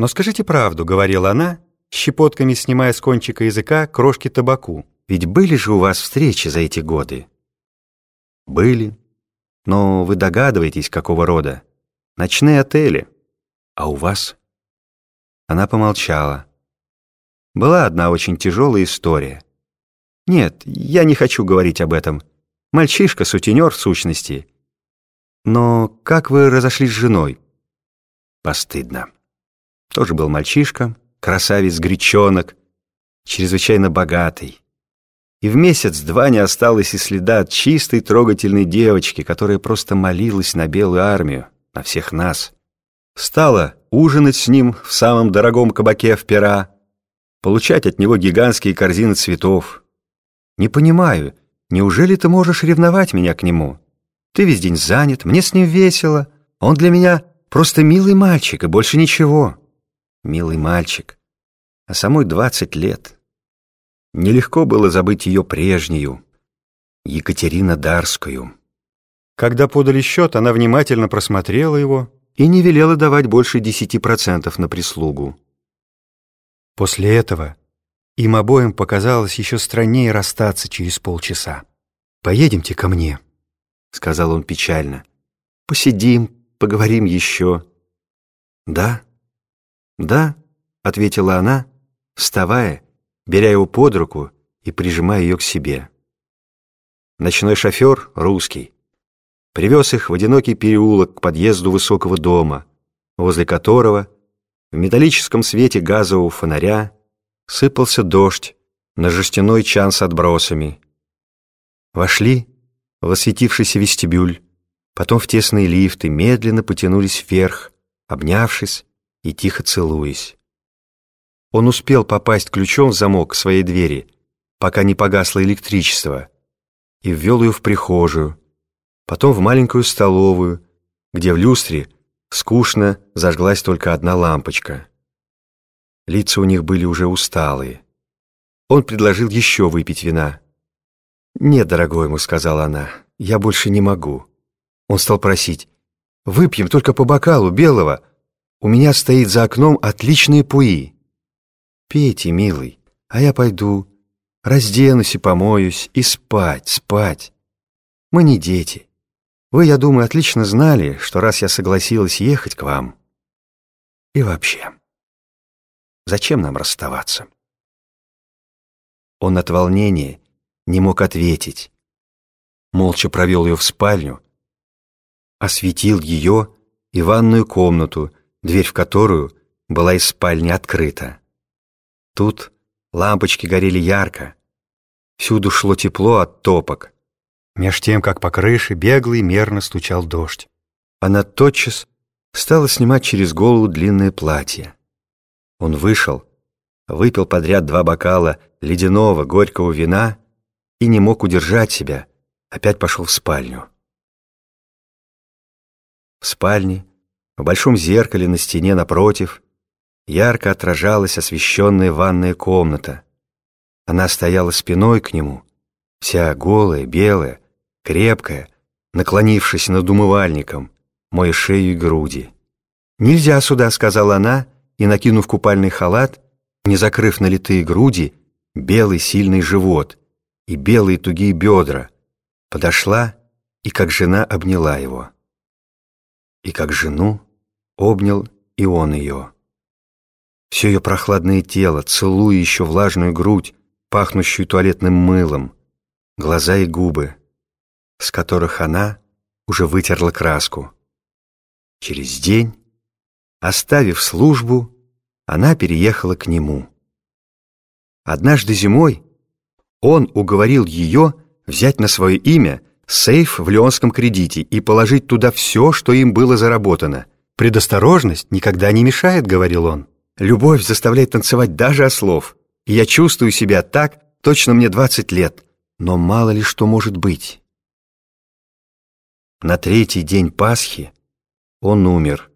«Но скажите правду», — говорила она, щепотками снимая с кончика языка крошки табаку. «Ведь были же у вас встречи за эти годы?» «Были. Но вы догадываетесь, какого рода. Ночные отели. А у вас?» Она помолчала. Была одна очень тяжелая история. Нет, я не хочу говорить об этом. Мальчишка, сутенер в сущности. Но как вы разошлись с женой? Постыдно. Тоже был мальчишка, красавец-гречонок, чрезвычайно богатый. И в месяц-два не осталось и следа от чистой трогательной девочки, которая просто молилась на белую армию, на всех нас. Стала ужинать с ним в самом дорогом кабаке в пера, получать от него гигантские корзины цветов. Не понимаю, неужели ты можешь ревновать меня к нему? Ты весь день занят, мне с ним весело. Он для меня просто милый мальчик и больше ничего. Милый мальчик. А самой двадцать лет. Нелегко было забыть ее прежнюю, Екатерина Дарскую. Когда подали счет, она внимательно просмотрела его и не велела давать больше десяти процентов на прислугу. После этого им обоим показалось еще страннее расстаться через полчаса. «Поедемте ко мне», — сказал он печально. «Посидим, поговорим еще». «Да?» «Да», — ответила она, вставая, беря его под руку и прижимая ее к себе. Ночной шофер, русский, привез их в одинокий переулок к подъезду высокого дома, возле которого в металлическом свете газового фонаря сыпался дождь на жестяной чан с отбросами. Вошли в осветившийся вестибюль, потом в тесные лифты, медленно потянулись вверх, обнявшись и тихо целуясь. Он успел попасть ключом в замок своей двери, пока не погасло электричество, и ввел ее в прихожую, потом в маленькую столовую, где в люстре Скучно зажглась только одна лампочка. Лица у них были уже усталые. Он предложил еще выпить вина. «Нет, дорогой ему», — сказала она, — «я больше не могу». Он стал просить, «Выпьем только по бокалу белого. У меня стоит за окном отличные пуи». «Пейте, милый, а я пойду, разденусь и помоюсь, и спать, спать. Мы не дети». Вы, я думаю, отлично знали, что раз я согласилась ехать к вам... И вообще, зачем нам расставаться? Он от волнения не мог ответить. Молча провел ее в спальню, осветил ее и ванную комнату, дверь в которую была из спальни открыта. Тут лампочки горели ярко, всюду шло тепло от топок, меж тем, как по крыше беглый мерно стучал дождь. Она тотчас стала снимать через голову длинное платье. Он вышел, выпил подряд два бокала ледяного горького вина и не мог удержать себя, опять пошел в спальню. В спальне, в большом зеркале на стене напротив, ярко отражалась освещенная ванная комната. Она стояла спиной к нему, вся голая, белая, крепкая, наклонившись над умывальником, моя шею и груди. «Нельзя сюда», — сказала она, и, накинув купальный халат, не закрыв налитые груди, белый сильный живот и белые тугие бедра, подошла и, как жена, обняла его. И как жену обнял и он ее. Все ее прохладное тело, целуя еще влажную грудь, пахнущую туалетным мылом, глаза и губы, с которых она уже вытерла краску. Через день, оставив службу, она переехала к нему. Однажды зимой он уговорил ее взять на свое имя сейф в Леонском кредите и положить туда все, что им было заработано. «Предосторожность никогда не мешает», — говорил он. «Любовь заставляет танцевать даже ослов. Я чувствую себя так, точно мне 20 лет. Но мало ли что может быть». На третий день Пасхи он умер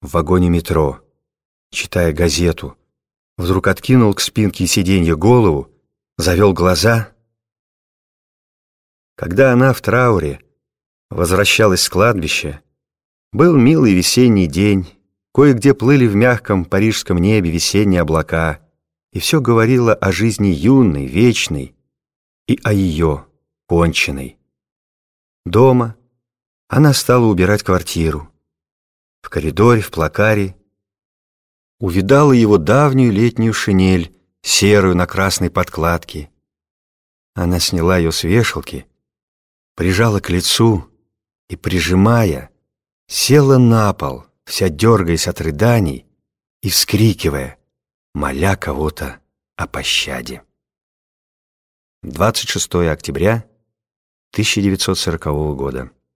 в вагоне метро, читая газету. Вдруг откинул к спинке сиденья голову, завел глаза. Когда она в трауре возвращалась с кладбища, был милый весенний день, Кое-где плыли в мягком парижском небе весенние облака, и все говорило о жизни юной, вечной и о ее, конченной. Дома она стала убирать квартиру. В коридоре, в плакаре увидала его давнюю летнюю шинель, серую на красной подкладке. Она сняла ее с вешалки, прижала к лицу и, прижимая, села на пол, вся дергаясь от рыданий и вскрикивая, моля кого-то о пощаде. 26 октября 1940 года.